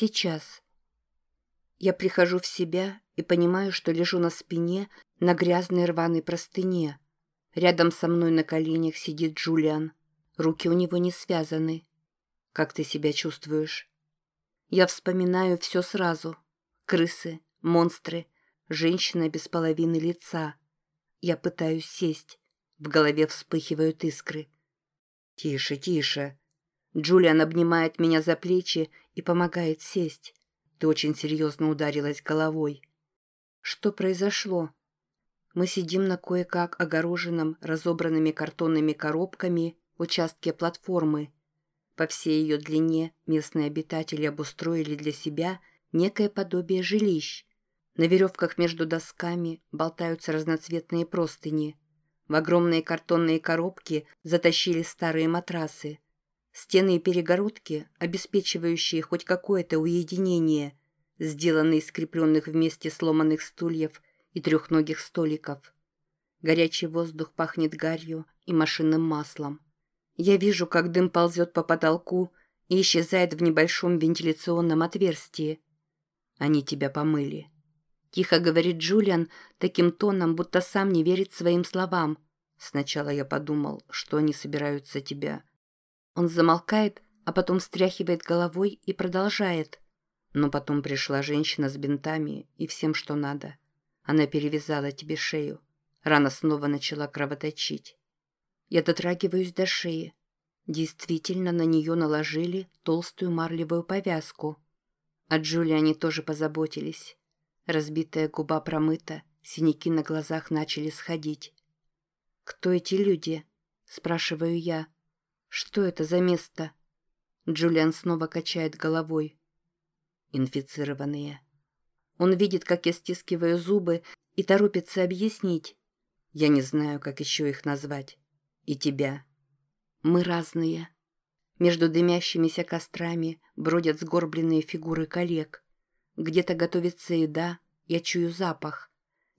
Сейчас. Я прихожу в себя и понимаю, что лежу на спине на грязной рваной простыне. Рядом со мной на коленях сидит Джулиан. Руки у него не связаны. Как ты себя чувствуешь? Я вспоминаю все сразу. Крысы, монстры, женщина без половины лица. Я пытаюсь сесть. В голове вспыхивают искры. «Тише, тише!» Джулиан обнимает меня за плечи и помогает сесть. Ты очень серьезно ударилась головой. Что произошло? Мы сидим на кое-как огороженном разобранными картонными коробками участке платформы. По всей ее длине местные обитатели обустроили для себя некое подобие жилищ. На веревках между досками болтаются разноцветные простыни. В огромные картонные коробки затащили старые матрасы. Стены и перегородки, обеспечивающие хоть какое-то уединение, сделанные из скрепленных вместе сломанных стульев и трехногих столиков. Горячий воздух пахнет гарью и машинным маслом. Я вижу, как дым ползет по потолку и исчезает в небольшом вентиляционном отверстии. Они тебя помыли. Тихо говорит Джулиан таким тоном, будто сам не верит своим словам. Сначала я подумал, что они собираются тебя. Он замолкает, а потом встряхивает головой и продолжает. Но потом пришла женщина с бинтами и всем, что надо. Она перевязала тебе шею. Рана снова начала кровоточить. Я дотрагиваюсь до шеи. Действительно, на нее наложили толстую марлевую повязку. О Джулиане тоже позаботились. Разбитая губа промыта, синяки на глазах начали сходить. «Кто эти люди?» – спрашиваю я. «Что это за место?» Джулиан снова качает головой. «Инфицированные». Он видит, как я стискиваю зубы и торопится объяснить. Я не знаю, как еще их назвать и тебя. Мы разные. Между дымящимися кострами бродят сгорбленные фигуры коллег. Где-то готовится еда, я чую запах.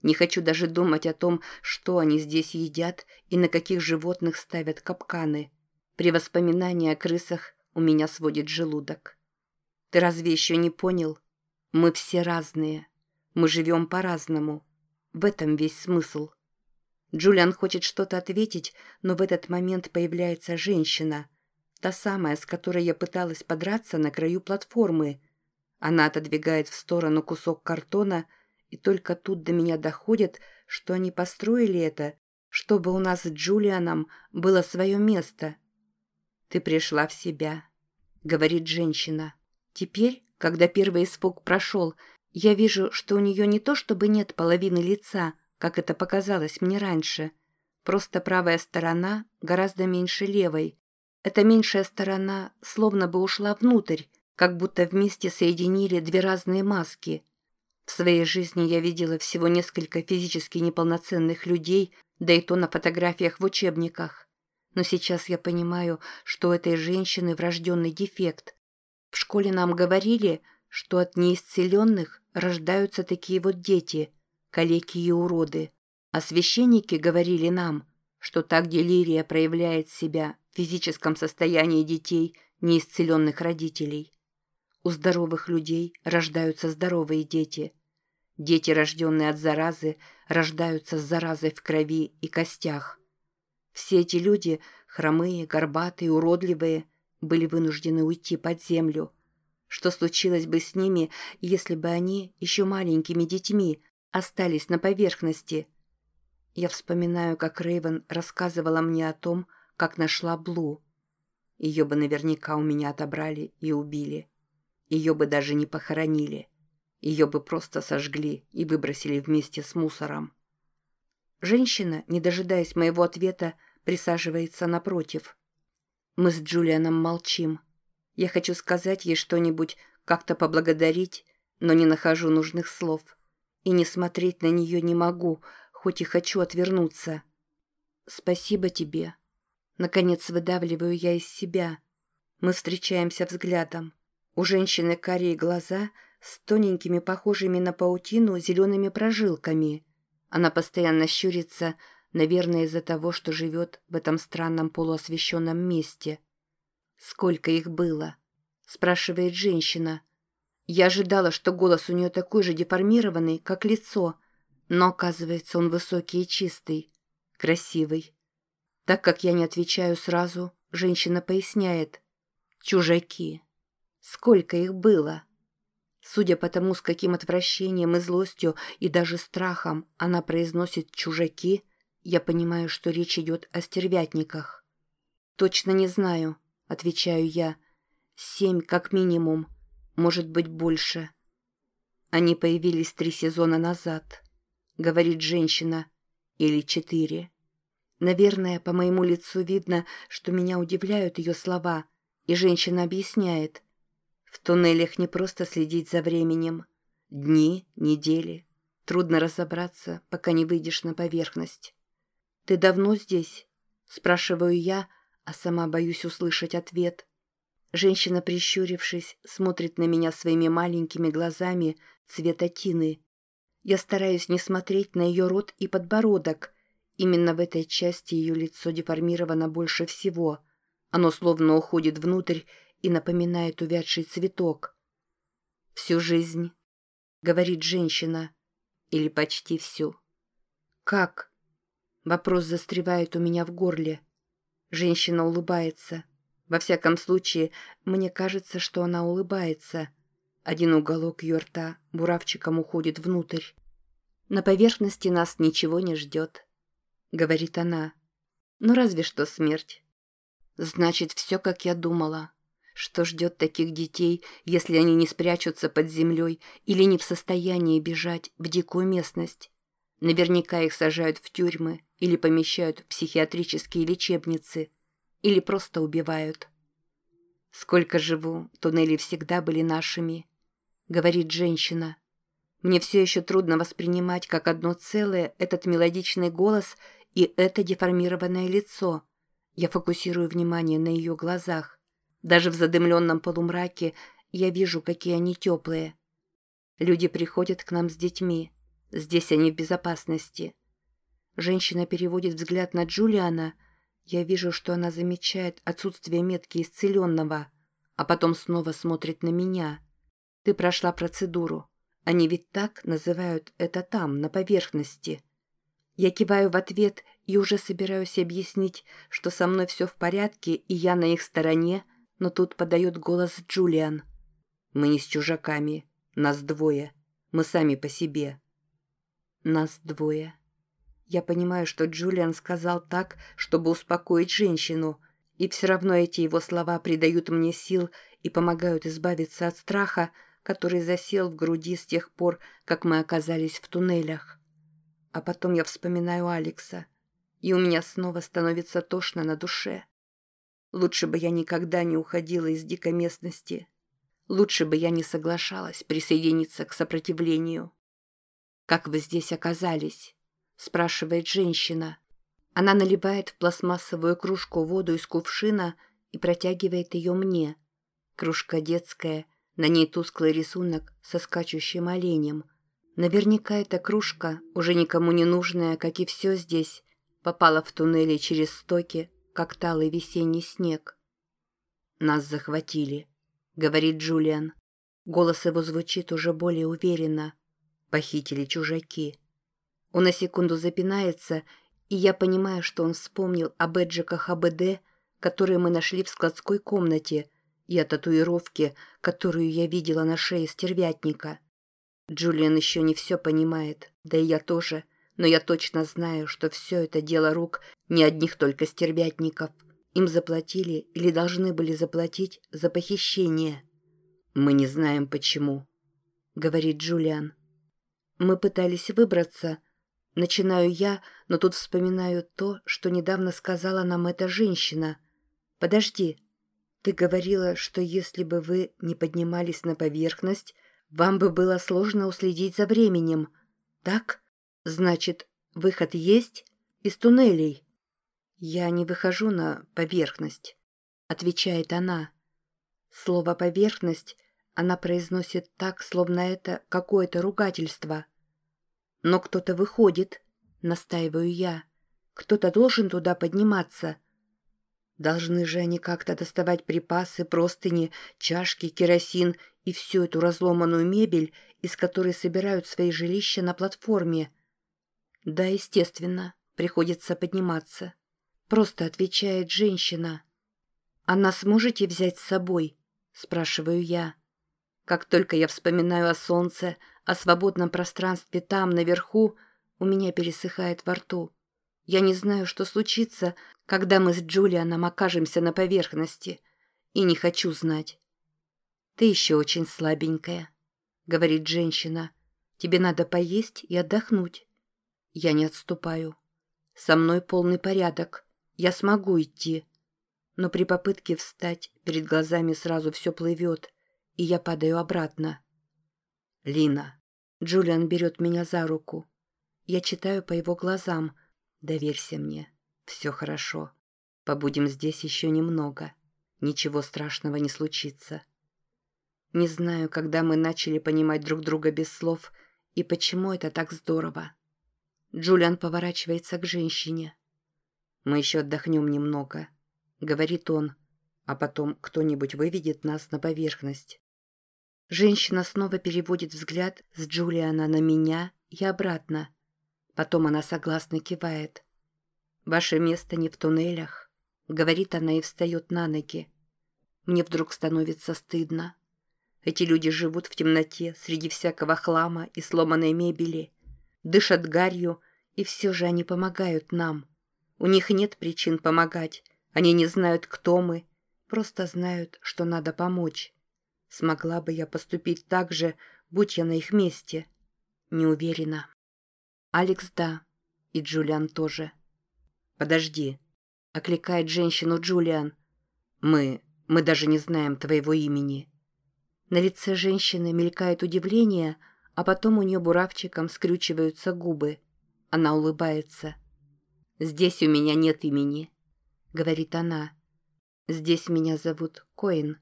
Не хочу даже думать о том, что они здесь едят и на каких животных ставят капканы. При воспоминании о крысах у меня сводит желудок. Ты разве еще не понял? Мы все разные. Мы живем по-разному. В этом весь смысл. Джулиан хочет что-то ответить, но в этот момент появляется женщина. Та самая, с которой я пыталась подраться на краю платформы. Она отодвигает в сторону кусок картона, и только тут до меня доходит, что они построили это, чтобы у нас с Джулианом было свое место. «Ты пришла в себя», — говорит женщина. «Теперь, когда первый испуг прошел, я вижу, что у нее не то чтобы нет половины лица, как это показалось мне раньше. Просто правая сторона гораздо меньше левой. Эта меньшая сторона словно бы ушла внутрь, как будто вместе соединили две разные маски. В своей жизни я видела всего несколько физически неполноценных людей, да и то на фотографиях в учебниках. Но сейчас я понимаю, что у этой женщины врожденный дефект. В школе нам говорили, что от неисцеленных рождаются такие вот дети – калеки и уроды. А священники говорили нам, что так делирия проявляет себя в физическом состоянии детей, неисцеленных родителей. У здоровых людей рождаются здоровые дети. Дети, рожденные от заразы, рождаются с заразой в крови и костях. Все эти люди, хромые, горбатые, уродливые, были вынуждены уйти под землю. Что случилось бы с ними, если бы они, еще маленькими детьми, остались на поверхности. Я вспоминаю, как Рейвен рассказывала мне о том, как нашла Блу. Ее бы наверняка у меня отобрали и убили. Ее бы даже не похоронили. Ее бы просто сожгли и выбросили вместе с мусором. Женщина, не дожидаясь моего ответа, присаживается напротив. Мы с Джулианом молчим. Я хочу сказать ей что-нибудь, как-то поблагодарить, но не нахожу нужных слов и не смотреть на нее не могу, хоть и хочу отвернуться. «Спасибо тебе». Наконец выдавливаю я из себя. Мы встречаемся взглядом. У женщины карие глаза с тоненькими, похожими на паутину, зелеными прожилками. Она постоянно щурится, наверное, из-за того, что живет в этом странном полуосвещенном месте. «Сколько их было?» – спрашивает женщина. Я ожидала, что голос у нее такой же деформированный, как лицо, но оказывается, он высокий и чистый, красивый. Так как я не отвечаю сразу, женщина поясняет. Чужаки. Сколько их было? Судя по тому, с каким отвращением и злостью и даже страхом она произносит «чужаки», я понимаю, что речь идет о стервятниках. «Точно не знаю», — отвечаю я. «Семь как минимум, может быть больше». «Они появились три сезона назад», — говорит женщина, — «или четыре». Наверное, по моему лицу видно, что меня удивляют ее слова, и женщина объясняет. В туннелях не просто следить за временем. Дни, недели. Трудно разобраться, пока не выйдешь на поверхность. «Ты давно здесь?» – спрашиваю я, а сама боюсь услышать ответ. Женщина, прищурившись, смотрит на меня своими маленькими глазами цвета тины. Я стараюсь не смотреть на ее рот и подбородок – Именно в этой части ее лицо деформировано больше всего. Оно словно уходит внутрь и напоминает увядший цветок. «Всю жизнь», — говорит женщина, — «или почти всю». «Как?» Вопрос застревает у меня в горле. Женщина улыбается. Во всяком случае, мне кажется, что она улыбается. Один уголок ее рта буравчиком уходит внутрь. На поверхности нас ничего не ждет. — говорит она. «Ну разве что смерть». «Значит, все, как я думала. Что ждет таких детей, если они не спрячутся под землей или не в состоянии бежать в дикую местность? Наверняка их сажают в тюрьмы или помещают в психиатрические лечебницы, или просто убивают». «Сколько живу, туннели всегда были нашими», — говорит женщина. «Мне все еще трудно воспринимать как одно целое этот мелодичный голос — и это деформированное лицо. Я фокусирую внимание на ее глазах. Даже в задымленном полумраке я вижу, какие они теплые. Люди приходят к нам с детьми. Здесь они в безопасности. Женщина переводит взгляд на Джулиана. Я вижу, что она замечает отсутствие метки исцеленного, а потом снова смотрит на меня. Ты прошла процедуру. Они ведь так называют это там, на поверхности. Я киваю в ответ и уже собираюсь объяснить, что со мной все в порядке и я на их стороне, но тут подает голос Джулиан. «Мы не с чужаками. Нас двое. Мы сами по себе». «Нас двое». Я понимаю, что Джулиан сказал так, чтобы успокоить женщину, и все равно эти его слова придают мне сил и помогают избавиться от страха, который засел в груди с тех пор, как мы оказались в туннелях. А потом я вспоминаю Алекса, и у меня снова становится тошно на душе. Лучше бы я никогда не уходила из дикой местности. Лучше бы я не соглашалась присоединиться к сопротивлению. «Как вы здесь оказались?» – спрашивает женщина. Она наливает в пластмассовую кружку воду из кувшина и протягивает ее мне. Кружка детская, на ней тусклый рисунок со скачущим оленем – Наверняка эта кружка, уже никому не нужная, как и все здесь, попала в туннели через стоки, как талый весенний снег. «Нас захватили», — говорит Джулиан. Голос его звучит уже более уверенно. «Похитили чужаки». Он на секунду запинается, и я понимаю, что он вспомнил о бэджиках АБД, которые мы нашли в складской комнате, и о татуировке, которую я видела на шее стервятника. Джулиан еще не все понимает, да и я тоже, но я точно знаю, что все это дело рук не одних только стервятников. Им заплатили или должны были заплатить за похищение. «Мы не знаем, почему», — говорит Джулиан. «Мы пытались выбраться», — начинаю я, но тут вспоминаю то, что недавно сказала нам эта женщина. «Подожди, ты говорила, что если бы вы не поднимались на поверхность, вам бы было сложно уследить за временем. Так? Значит, выход есть? Из туннелей? Я не выхожу на поверхность, отвечает она. Слово «поверхность» она произносит так, словно это какое-то ругательство. Но кто-то выходит, настаиваю я. Кто-то должен туда подниматься. Должны же они как-то доставать припасы, простыни, чашки, керосин и всю эту разломанную мебель, из которой собирают свои жилища на платформе. Да, естественно, приходится подниматься. Просто отвечает женщина. «А нас сможете взять с собой?» – спрашиваю я. Как только я вспоминаю о солнце, о свободном пространстве там, наверху, у меня пересыхает во рту. Я не знаю, что случится, когда мы с Джулианом окажемся на поверхности, и не хочу знать. «Ты еще очень слабенькая», — говорит женщина. «Тебе надо поесть и отдохнуть». Я не отступаю. Со мной полный порядок. Я смогу идти. Но при попытке встать перед глазами сразу все плывет, и я падаю обратно. «Лина». Джулиан берет меня за руку. Я читаю по его глазам. «Доверься мне». Все хорошо. Побудем здесь еще немного. Ничего страшного не случится. Не знаю, когда мы начали понимать друг друга без слов и почему это так здорово. Джулиан поворачивается к женщине. «Мы еще отдохнем немного», — говорит он, «а потом кто-нибудь выведет нас на поверхность». Женщина снова переводит взгляд с Джулиана на меня и обратно. Потом она согласно кивает. «Ваше место не в туннелях», — говорит она и встает на ноги. Мне вдруг становится стыдно. Эти люди живут в темноте среди всякого хлама и сломанной мебели, дышат гарью, и все же они помогают нам. У них нет причин помогать, они не знают, кто мы, просто знают, что надо помочь. Смогла бы я поступить так же, будь я на их месте? Не уверена. Алекс – да, и Джулиан тоже. «Подожди», — окликает женщину Джулиан. «Мы... мы даже не знаем твоего имени». На лице женщины мелькает удивление, а потом у нее буравчиком скрючиваются губы. Она улыбается. «Здесь у меня нет имени», — говорит она. «Здесь меня зовут Коин».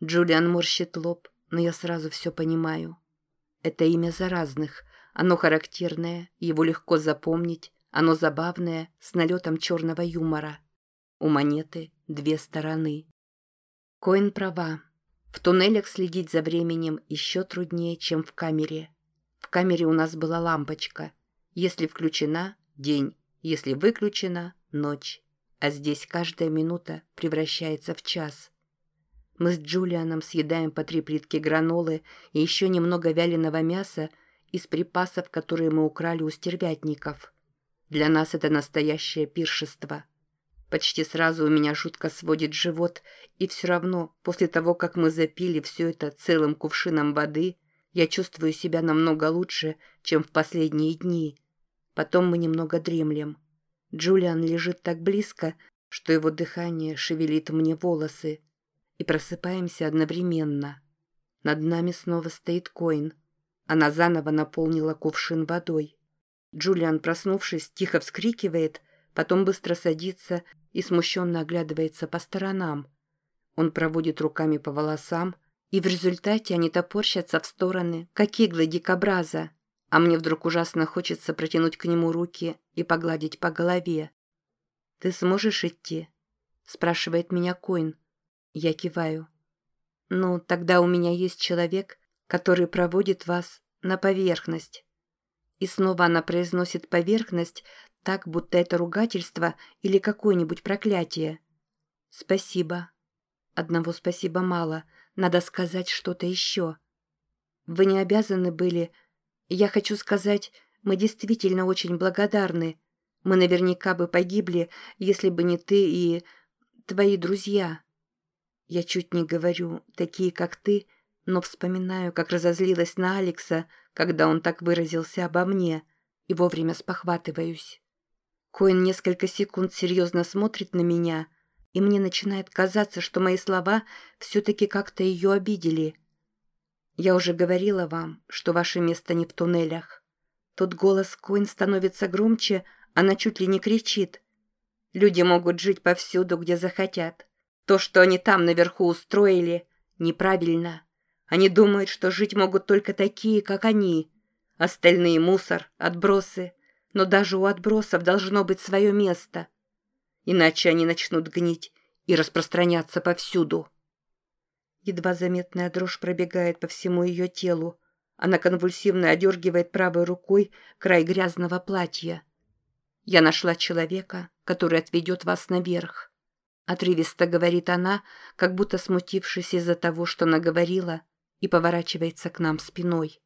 Джулиан морщит лоб, но я сразу все понимаю. Это имя заразных, оно характерное, его легко запомнить, оно забавное, с налетом черного юмора. У монеты две стороны. Коин права. В туннелях следить за временем еще труднее, чем в камере. В камере у нас была лампочка. Если включена – день, если выключена – ночь. А здесь каждая минута превращается в час. Мы с Джулианом съедаем по три плитки гранолы и еще немного вяленого мяса из припасов, которые мы украли у стервятников – для нас это настоящее пиршество. Почти сразу у меня жутко сводит живот, и все равно, после того, как мы запили все это целым кувшином воды, я чувствую себя намного лучше, чем в последние дни. Потом мы немного дремлем. Джулиан лежит так близко, что его дыхание шевелит мне волосы. И просыпаемся одновременно. Над нами снова стоит Коин. Она заново наполнила кувшин водой. Джулиан, проснувшись, тихо вскрикивает, потом быстро садится и смущенно оглядывается по сторонам. Он проводит руками по волосам, и в результате они топорщатся в стороны, как иглы дикобраза, а мне вдруг ужасно хочется протянуть к нему руки и погладить по голове. «Ты сможешь идти?» – спрашивает меня Коин. Я киваю. «Ну, тогда у меня есть человек, который проводит вас на поверхность». И снова она произносит поверхность, так, будто это ругательство или какое-нибудь проклятие. «Спасибо». Одного спасибо мало, надо сказать что-то еще. Вы не обязаны были... Я хочу сказать, мы действительно очень благодарны. Мы наверняка бы погибли, если бы не ты и... твои друзья. Я чуть не говорю, такие как ты, но вспоминаю, как разозлилась на Алекса, когда он так выразился обо мне, и вовремя спохватываюсь. Коин несколько секунд серьезно смотрит на меня, и мне начинает казаться, что мои слова все-таки как-то ее обидели. Я уже говорила вам, что ваше место не в туннелях. Тут голос Коин становится громче, она чуть ли не кричит. Люди могут жить повсюду, где захотят. То, что они там наверху устроили, неправильно. Они думают, что жить могут только такие, как они. Остальные — мусор, отбросы. Но даже у отбросов должно быть свое место. Иначе они начнут гнить и распространяться повсюду. Едва заметная дрожь пробегает по всему ее телу. Она конвульсивно одергивает правой рукой край грязного платья. «Я нашла человека, который отведет вас наверх». Отрывисто говорит она, как будто смутившись из-за того, что наговорила, и поворачивается к нам спиной.